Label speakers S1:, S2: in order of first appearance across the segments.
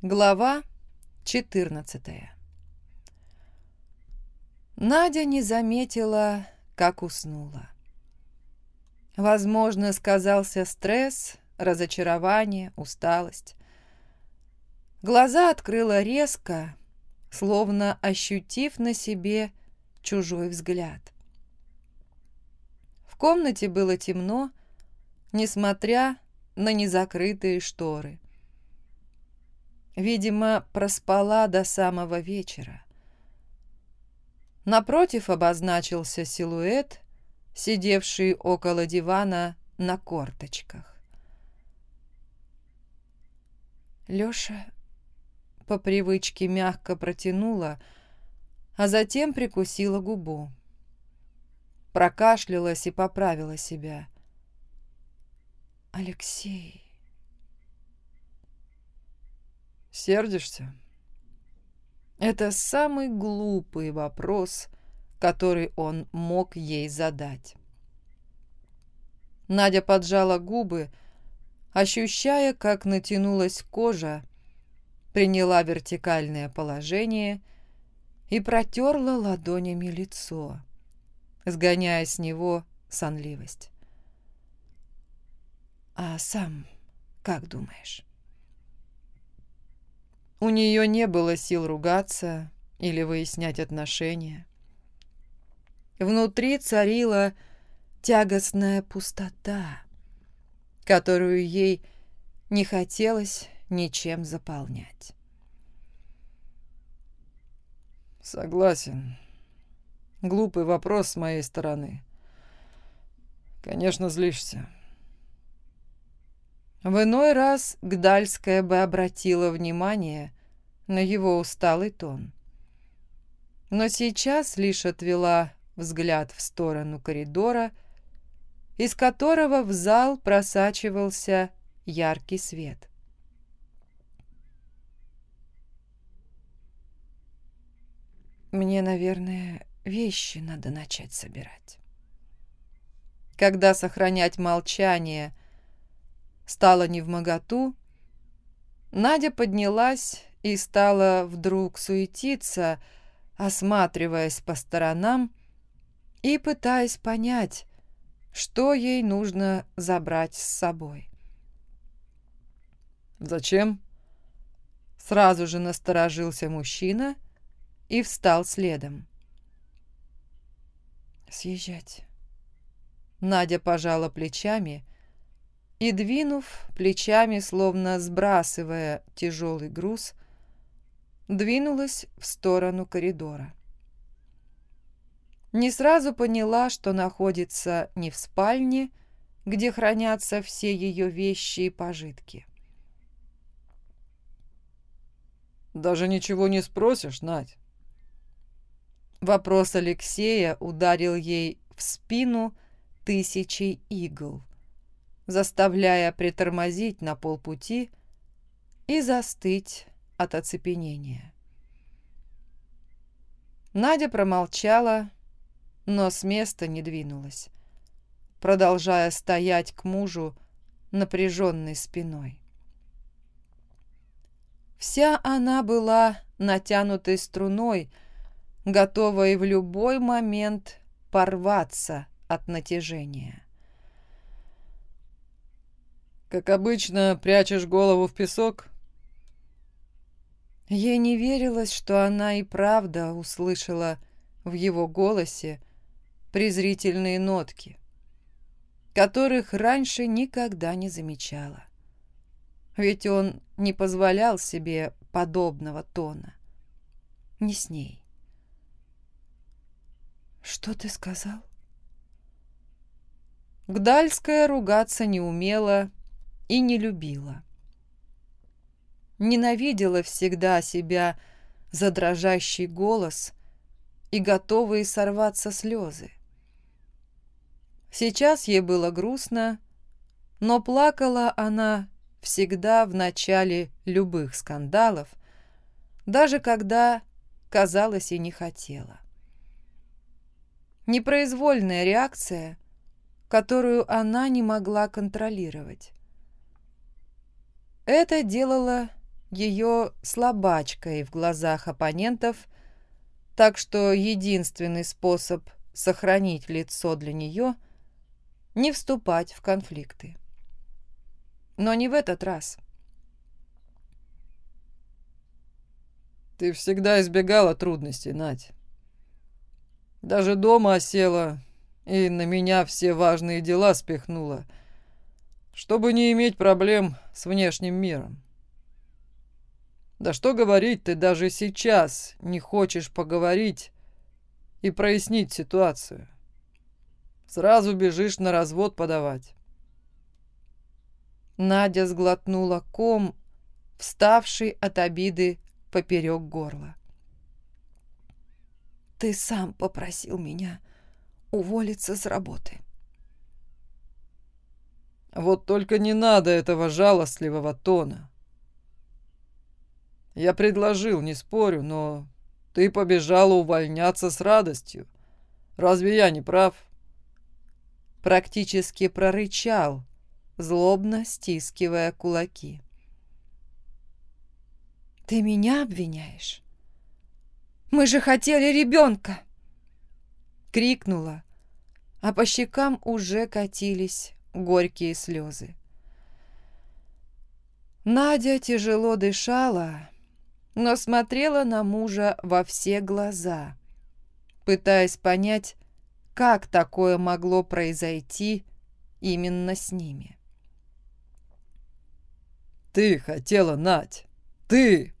S1: Глава 14 Надя не заметила, как уснула. Возможно, сказался стресс, разочарование, усталость. Глаза открыла резко, словно ощутив на себе чужой взгляд. В комнате было темно, несмотря на незакрытые шторы. Видимо, проспала до самого вечера. Напротив обозначился силуэт, сидевший около дивана на корточках. Лёша по привычке мягко протянула, а затем прикусила губу. Прокашлялась и поправила себя. «Алексей...»
S2: Сердишься? Это самый глупый вопрос, который он мог ей задать.
S1: Надя поджала губы, ощущая, как натянулась кожа, приняла вертикальное положение и протерла ладонями лицо, сгоняя с него сонливость. «А сам как думаешь?» У нее не было сил ругаться или выяснять отношения. Внутри царила тягостная пустота, которую ей не хотелось ничем заполнять.
S2: Согласен. Глупый вопрос с моей стороны. Конечно, злишься.
S1: В иной раз Гдальская бы обратила внимание на его усталый тон. Но сейчас лишь отвела взгляд в сторону коридора, из которого в зал просачивался яркий свет. Мне, наверное, вещи надо начать собирать. Когда сохранять молчание – стало невмоготу, Надя поднялась и стала вдруг суетиться, осматриваясь по сторонам и пытаясь понять, что ей нужно забрать с собой.
S2: «Зачем?»
S1: Сразу же насторожился мужчина и встал следом. «Съезжать». Надя пожала плечами и, двинув плечами, словно сбрасывая тяжелый груз, двинулась в сторону коридора. Не сразу поняла, что находится не в спальне, где хранятся все ее вещи и пожитки.
S2: «Даже ничего не спросишь, Надь?»
S1: Вопрос Алексея ударил ей в спину тысячей игл заставляя притормозить на полпути и застыть от оцепенения. Надя промолчала, но с места не двинулась, продолжая стоять к мужу напряженной спиной. Вся она была натянутой струной, готовой в любой момент порваться от натяжения.
S2: Как обычно, прячешь голову в песок?»
S1: Ей не верилось, что она и правда услышала в его голосе презрительные нотки, которых раньше никогда не замечала. Ведь он не позволял себе подобного тона. Не с ней. «Что ты сказал?» Гдальская ругаться не умела и не любила. Ненавидела всегда себя за дрожащий голос и готовые сорваться слезы. Сейчас ей было грустно, но плакала она всегда в начале любых скандалов, даже когда, казалось, и не хотела. Непроизвольная реакция, которую она не могла контролировать. Это делало ее слабачкой в глазах оппонентов, так что единственный способ сохранить лицо для нее – не вступать в конфликты. Но не в этот раз.
S2: «Ты всегда избегала трудностей, Надь. Даже дома осела и на меня все важные дела спихнула, чтобы не иметь проблем с внешним миром. Да что говорить, ты даже сейчас не хочешь поговорить и прояснить ситуацию. Сразу бежишь на развод подавать.
S1: Надя сглотнула ком, вставший от обиды поперек горла. «Ты сам попросил меня уволиться с работы».
S2: «Вот только не надо этого жалостливого тона. Я предложил, не спорю, но ты побежала увольняться с радостью. Разве я не прав?»
S1: Практически прорычал, злобно стискивая кулаки. «Ты меня обвиняешь? Мы же хотели ребенка!» Крикнула, а по щекам уже катились горькие слезы. Надя тяжело дышала, но смотрела на мужа во все глаза, пытаясь понять, как такое могло произойти именно с ними.
S2: «Ты хотела, Надь! Ты!»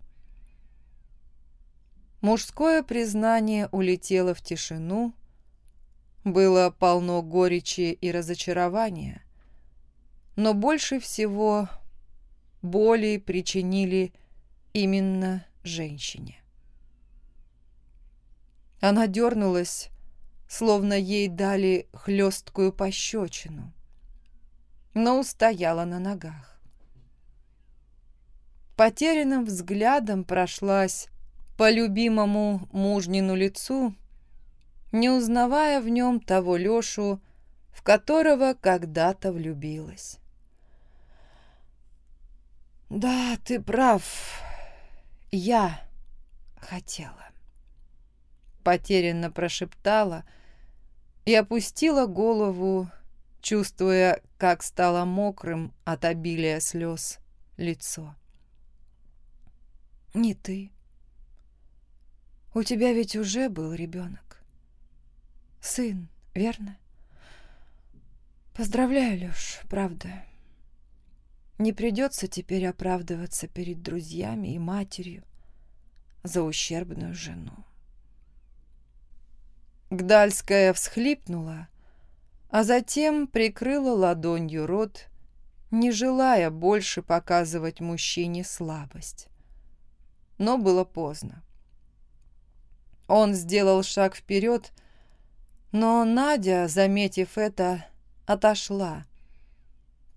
S1: Мужское признание улетело в тишину, было полно горечи и разочарования, но больше всего боли причинили именно женщине. Она дернулась, словно ей дали хлесткую пощечину, но устояла на ногах. Потерянным взглядом прошлась по любимому мужнину лицу, не узнавая в нем того Лешу, в которого когда-то влюбилась. «Да, ты прав», «Я хотела», — потерянно прошептала и опустила голову, чувствуя, как стало мокрым от обилия слез лицо. «Не ты. У тебя ведь уже был ребенок. Сын, верно? Поздравляю, Лёш, правда. Не придется теперь оправдываться перед друзьями и матерью за ущербную жену. Гдальская всхлипнула, а затем прикрыла ладонью рот, не желая больше показывать мужчине слабость. Но было поздно. Он сделал шаг вперед, но Надя, заметив это, отошла,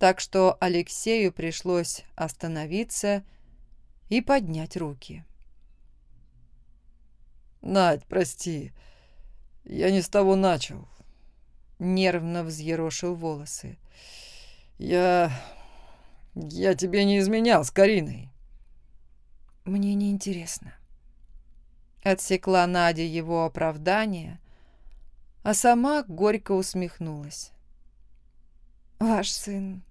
S1: так что Алексею пришлось остановиться и поднять руки.
S2: «Надь, прости, я не с того начал».
S1: Нервно взъерошил волосы.
S2: «Я... я тебе не изменял с Кариной».
S1: «Мне не интересно. Отсекла Надя его оправдание, а сама горько усмехнулась. «Ваш сын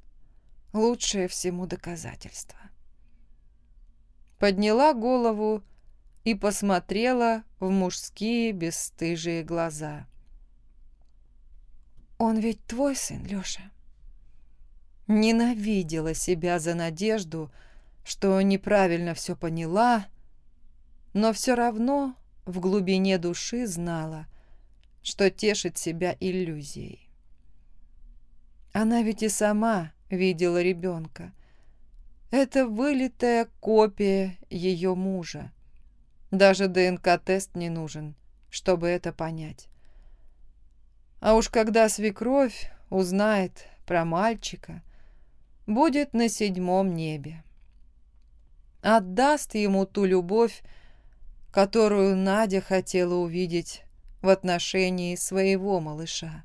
S1: лучшее всему доказательство. Подняла голову и посмотрела в мужские бесстыжие глаза. «Он ведь твой сын, Лёша?» Ненавидела себя за надежду, что неправильно все поняла, но все равно в глубине души знала, что тешит себя иллюзией. Она ведь и сама видела ребенка. Это вылитая копия ее мужа. Даже ДНК-тест не нужен, чтобы это понять. А уж когда свекровь узнает про мальчика, будет на седьмом небе. Отдаст ему ту любовь, которую Надя хотела увидеть в отношении своего малыша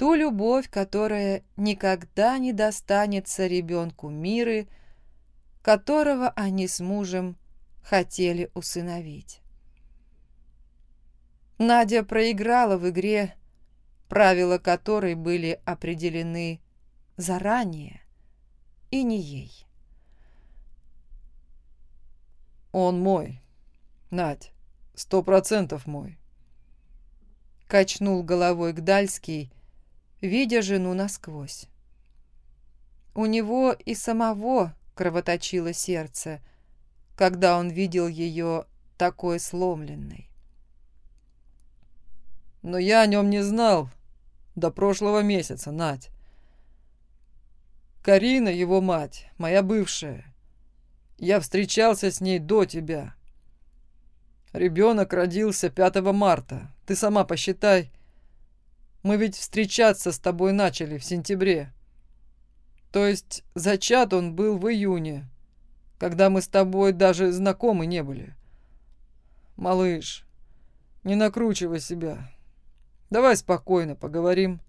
S1: ту любовь, которая никогда не достанется ребенку Миры, которого они с мужем хотели усыновить. Надя проиграла в игре, правила которой были определены заранее и не ей.
S2: «Он мой, Надь, сто процентов мой», —
S1: качнул головой Гдальский, видя жену насквозь. У него и самого кровоточило сердце, когда он видел ее такой сломленной.
S2: «Но я о нем не знал до прошлого месяца, Надь. Карина, его мать, моя бывшая. Я встречался с ней до тебя. Ребенок родился 5 марта. Ты сама посчитай. Мы ведь встречаться с тобой начали в сентябре. То есть зачат он был в июне, когда мы с тобой даже знакомы не были. Малыш, не накручивай себя. Давай спокойно поговорим.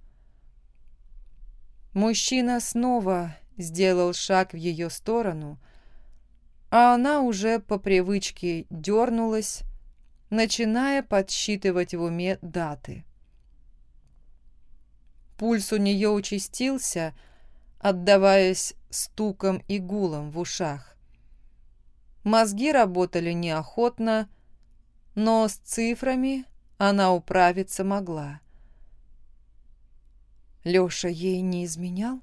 S1: Мужчина снова сделал шаг в ее сторону, а она уже по привычке дернулась, начиная подсчитывать в уме даты. Пульс у нее участился, отдаваясь стуком и гулом в ушах. Мозги работали неохотно, но с цифрами она управиться могла. Лёша ей не изменял?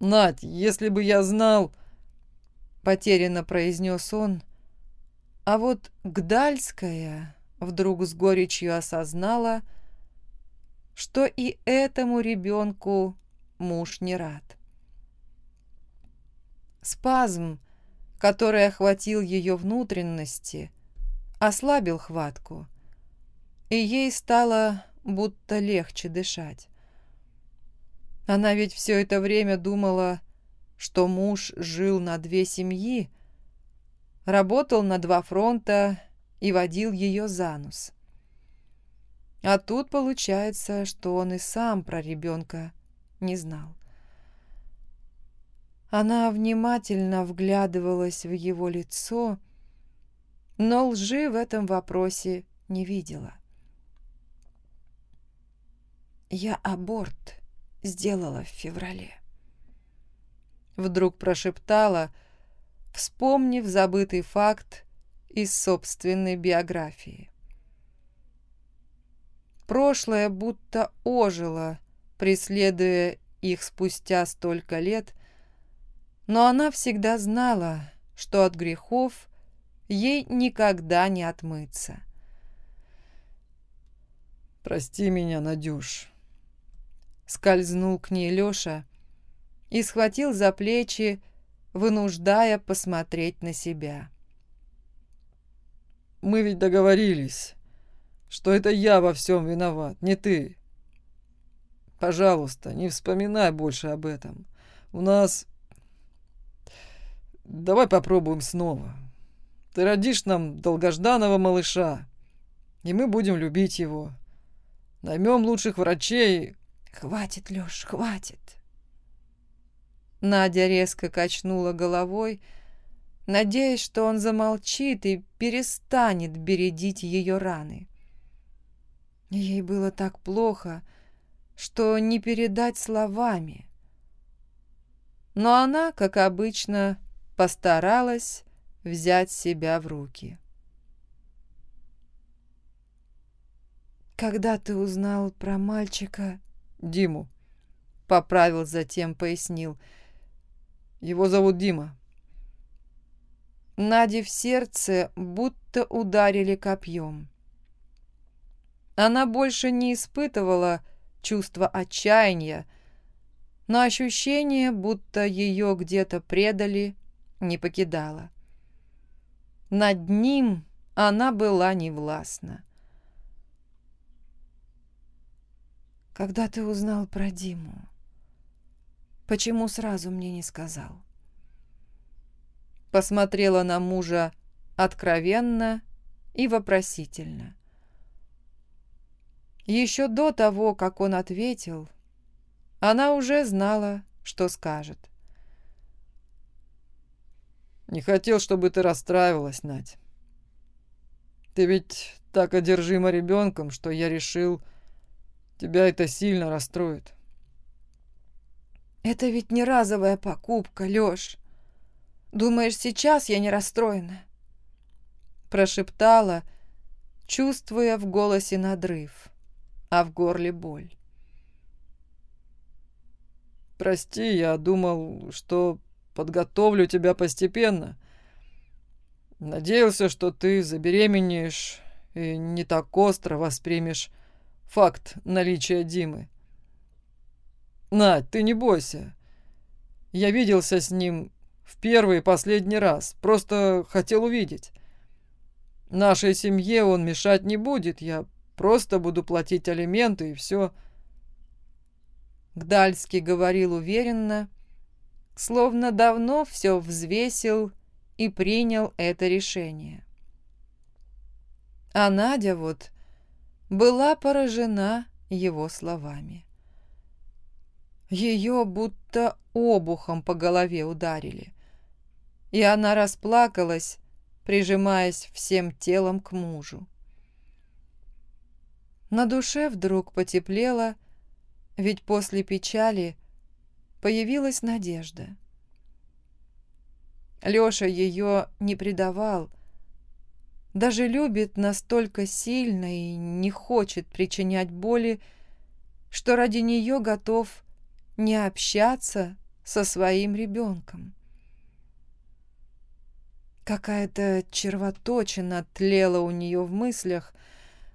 S2: «Надь, если бы я знал...»
S1: — потерянно произнес он. А вот Гдальская вдруг с горечью осознала, что и этому ребенку муж не рад. Спазм, который охватил ее внутренности, ослабил хватку, и ей стало будто легче дышать. Она ведь все это время думала, что муж жил на две семьи, работал на два фронта и водил ее за нос. А тут получается, что он и сам про ребенка не знал. Она внимательно вглядывалась в его лицо, но лжи в этом вопросе не видела. «Я аборт сделала в феврале», — вдруг прошептала, вспомнив забытый факт из собственной биографии. Прошлое будто ожило, преследуя их спустя столько лет, но она всегда знала, что от грехов ей никогда не отмыться.
S2: «Прости меня, Надюш»,
S1: скользнул к ней Лёша и схватил за плечи, вынуждая посмотреть на себя.
S2: «Мы ведь договорились, что это я во всем виноват, не ты. Пожалуйста, не вспоминай больше об этом. У нас... Давай попробуем снова. Ты родишь нам долгожданного малыша, и мы будем любить его. Наймем лучших врачей,
S1: «Хватит, Лёш, хватит!» Надя резко качнула головой, надеясь, что он замолчит и перестанет бередить ее раны. Ей было так плохо, что не передать словами. Но она, как обычно, постаралась взять себя в руки. «Когда ты узнал про мальчика,
S2: Диму.
S1: Поправил, затем пояснил.
S2: Его зовут Дима.
S1: Наде в сердце будто ударили копьем. Она больше не испытывала чувства отчаяния, но ощущение, будто ее где-то предали, не покидало. Над ним она была невластна. Когда ты узнал про Диму? Почему сразу мне не сказал? Посмотрела на мужа откровенно и вопросительно. Еще до того, как он ответил, она уже знала, что скажет.
S2: Не хотел, чтобы ты расстраивалась, Надь. Ты ведь так одержима ребенком, что я решил, тебя это сильно расстроит.
S1: Это ведь не разовая покупка, Лёш. Думаешь, сейчас я не расстроена? Прошептала, чувствуя в голосе надрыв, а в горле боль.
S2: Прости, я думал, что подготовлю тебя постепенно. Надеялся, что ты забеременеешь и не так остро воспримешь факт наличия Димы. Надь, ты не бойся. Я виделся с ним в первый и последний раз, просто хотел увидеть. Нашей семье он мешать не будет, я просто буду платить алименты и все.
S1: Гдальский говорил уверенно, словно давно все взвесил и принял это решение. А Надя вот была поражена его словами. Ее будто обухом по голове ударили, и она расплакалась, прижимаясь всем телом к мужу. На душе вдруг потеплело, ведь после печали появилась надежда. Лёша ее не предавал, даже любит настолько сильно и не хочет причинять боли, что ради нее готов не общаться со своим ребенком. Какая-то червоточина тлела у нее в мыслях,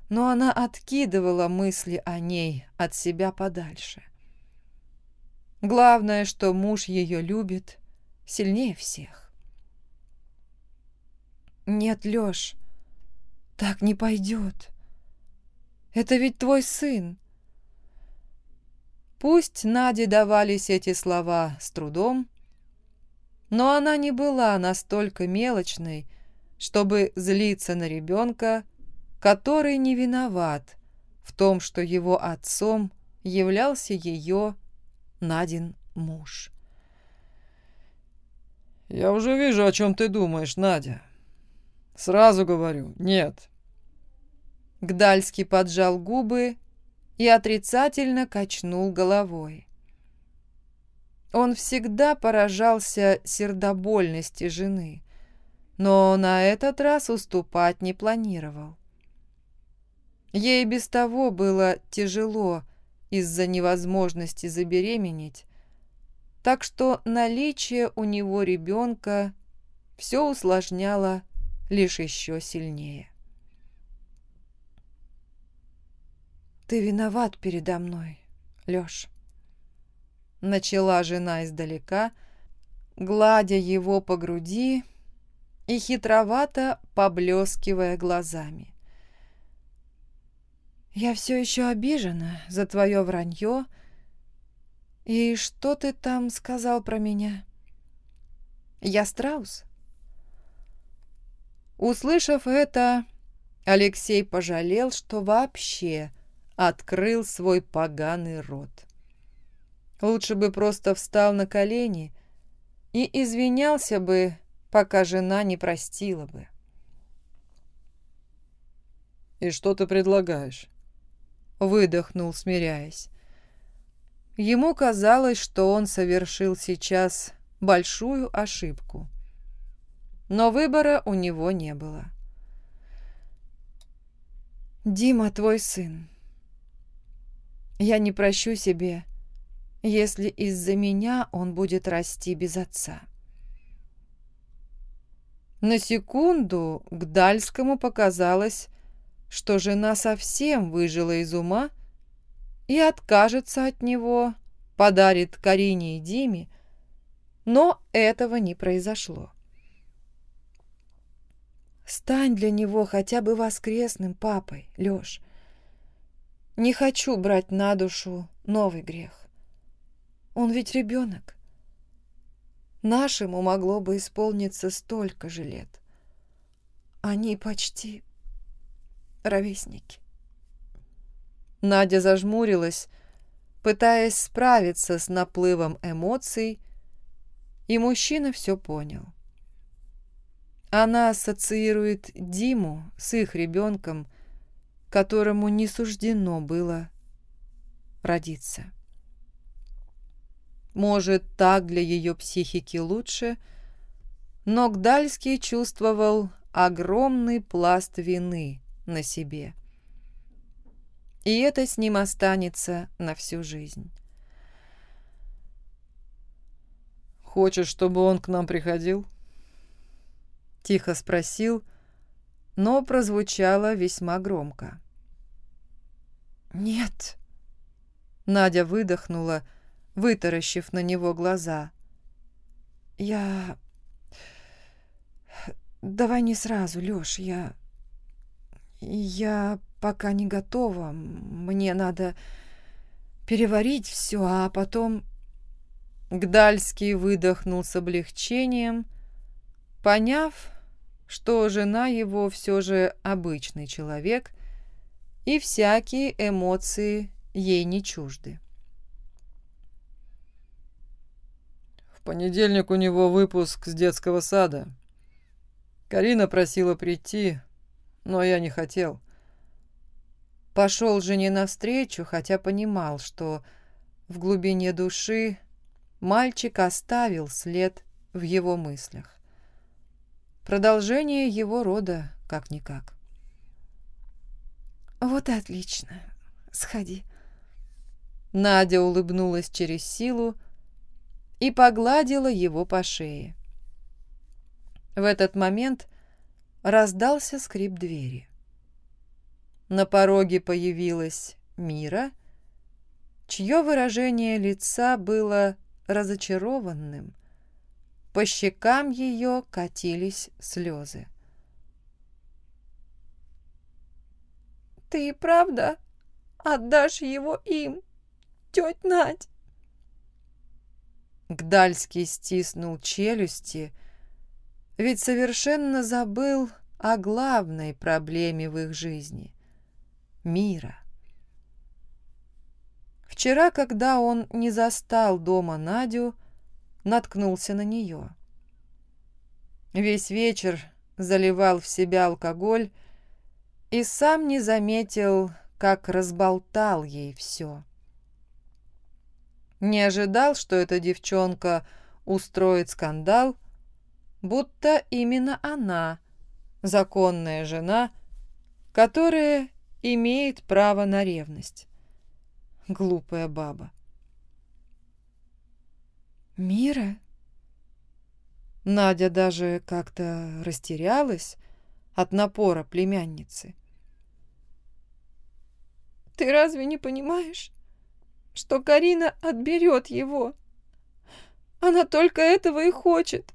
S1: но она откидывала мысли о ней от себя подальше. Главное, что муж ее любит сильнее всех. «Нет, Лёш, так не пойдет. Это ведь твой сын». Пусть Наде давались эти слова с трудом, но она не была настолько мелочной, чтобы злиться на ребенка, который не виноват в том, что его отцом являлся ее Надин муж.
S2: «Я уже вижу, о чем ты думаешь, Надя», Сразу говорю, нет.
S1: Гдальский поджал губы и отрицательно качнул головой. Он всегда поражался сердобольности жены, но на этот раз уступать не планировал. Ей без того было тяжело из-за невозможности забеременеть, так что наличие у него ребенка все усложняло лишь еще сильнее. «Ты виноват передо мной, Лёш», — начала жена издалека, гладя его по груди и хитровато поблескивая глазами. «Я все еще обижена за твое вранье. И что ты там сказал про меня? Я страус?» Услышав это, Алексей пожалел, что вообще открыл свой поганый рот. Лучше бы просто встал на колени и извинялся бы, пока жена не простила бы.
S2: «И что ты предлагаешь?»
S1: Выдохнул, смиряясь. Ему казалось, что он совершил сейчас большую ошибку но выбора у него не было. «Дима твой сын. Я не прощу себе, если из-за меня он будет расти без отца». На секунду Гдальскому показалось, что жена совсем выжила из ума и откажется от него, подарит Карине и Диме, но этого не произошло. Стань для него хотя бы воскресным папой, Лёш. Не хочу брать на душу новый грех. Он ведь ребенок. Нашему могло бы исполниться столько же лет. Они почти ровесники. Надя зажмурилась, пытаясь справиться с наплывом эмоций, и мужчина все понял. Она ассоциирует Диму с их ребенком, которому не суждено было родиться. Может, так для ее психики лучше, но Гдальский чувствовал огромный пласт вины на себе. И это с ним останется на всю жизнь.
S2: «Хочешь, чтобы он к нам приходил?»
S1: Тихо спросил, но прозвучало весьма громко. «Нет!» Надя выдохнула, вытаращив на него глаза. «Я... Давай не сразу, Лёш, я... Я пока не готова. Мне надо переварить все, а потом...» Гдальский выдохнул с облегчением, поняв, что жена его все же обычный человек, и всякие эмоции ей не чужды.
S2: В понедельник у него выпуск с детского сада. Карина просила прийти, но я не хотел.
S1: Пошел жене навстречу, хотя понимал, что в глубине души мальчик оставил след в его мыслях. Продолжение его рода, как-никак. «Вот и отлично. Сходи». Надя улыбнулась через силу и погладила его по шее. В этот момент раздался скрип двери. На пороге появилась Мира, чье выражение лица было разочарованным. По щекам ее катились слезы. «Ты правда отдашь его им, тетя Надь?» Гдальский стиснул челюсти, ведь совершенно забыл о главной проблеме в их жизни — мира. Вчера, когда он не застал дома Надю, наткнулся на нее. Весь вечер заливал в себя алкоголь и сам не заметил, как разболтал ей все. Не ожидал, что эта девчонка устроит скандал, будто именно она, законная жена, которая имеет право на ревность. Глупая баба. «Мира?» Надя даже как-то растерялась от напора племянницы. «Ты разве не понимаешь, что Карина отберет его? Она только этого и хочет.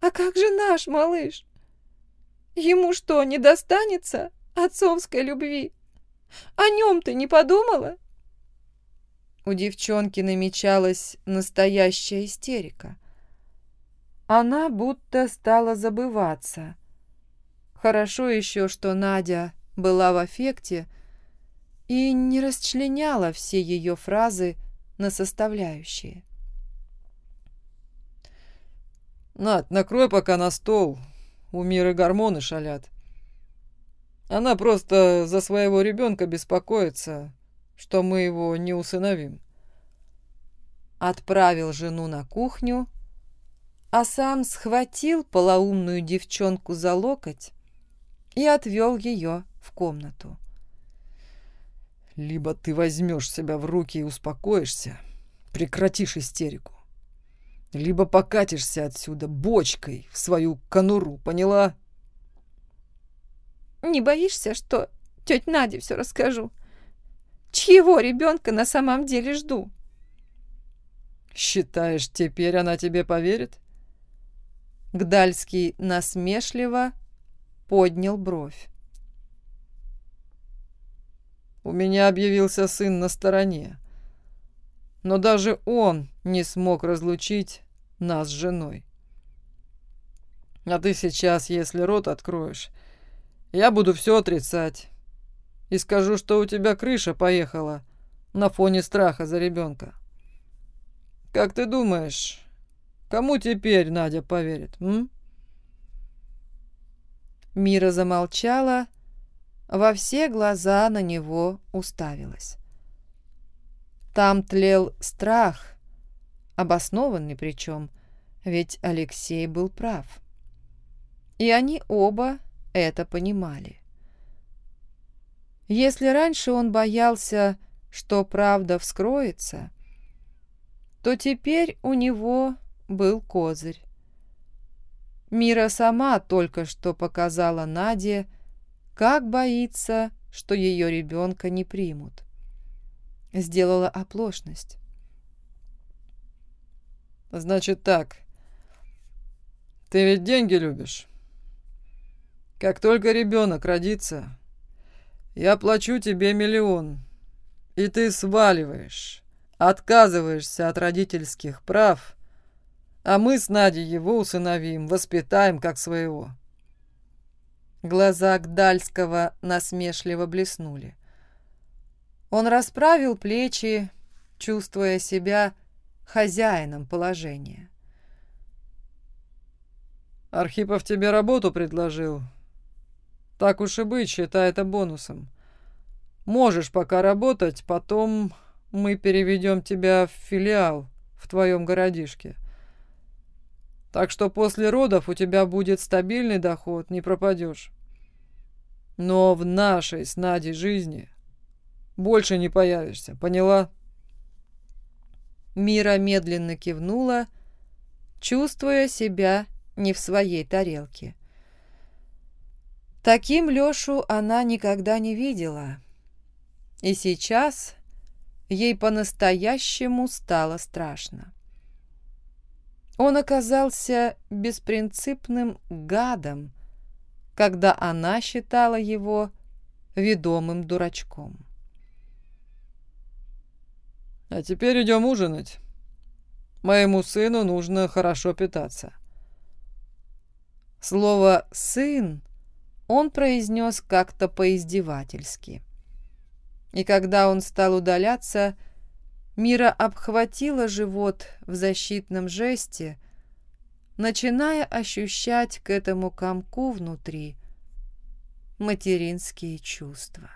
S1: А как же наш малыш? Ему что, не достанется отцовской любви? О нем ты не подумала?» У девчонки намечалась настоящая истерика. Она будто стала забываться. Хорошо еще, что Надя была в аффекте и не расчленяла все ее фразы на составляющие.
S2: «Над, накрой пока на стол. У Миры гормоны шалят. Она просто за своего ребенка беспокоится, что мы его не усыновим.
S1: Отправил жену на кухню, а сам схватил полоумную девчонку за локоть и отвел ее в комнату.
S2: «Либо ты возьмешь себя в руки и успокоишься, прекратишь истерику, либо покатишься отсюда бочкой в свою конуру, поняла?»
S3: «Не боишься, что тетя Наде все расскажу?» Чьего ребенка на самом деле жду?
S2: Считаешь, теперь она тебе поверит?
S1: Гдальский насмешливо поднял бровь.
S2: У меня объявился сын на стороне. Но даже он не смог разлучить нас с женой. А ты сейчас, если рот откроешь, я буду все отрицать и скажу, что у тебя крыша поехала на фоне страха за ребенка. Как ты думаешь, кому теперь Надя поверит, м?
S1: Мира замолчала, во все глаза на него уставилась. Там тлел страх, обоснованный причем, ведь Алексей был прав. И они оба это понимали. Если раньше он боялся, что правда вскроется, то теперь у него был козырь. Мира сама только что показала Наде, как боится, что ее ребенка не примут. Сделала оплошность.
S2: «Значит так. Ты ведь деньги любишь. Как только ребенок родится, я плачу тебе миллион, и ты сваливаешь, отказываешься от родительских прав, а мы с Надей его усыновим, воспитаем как своего».
S1: Глаза Гдальского насмешливо блеснули. Он расправил плечи, чувствуя себя хозяином положения.
S2: «Архипов тебе работу предложил. Так уж и быть, считай это бонусом. Можешь пока работать, потом мы переведем тебя в филиал в твоем городишке. Так что после родов у тебя будет стабильный доход, не пропадешь. Но в нашей с Надей жизни больше не появишься, поняла?»
S1: Мира медленно кивнула, чувствуя себя не в своей тарелке. Таким Лёшу она никогда не видела. И сейчас ей по-настоящему стало страшно. Он оказался беспринципным гадом, когда она считала его ведомым дурачком.
S2: А теперь идем ужинать. Моему сыну нужно хорошо питаться.
S1: Слово «сын» он произнес как-то поиздевательски. И когда он стал удаляться, Мира обхватила живот в защитном жесте, начиная ощущать к этому комку внутри материнские чувства.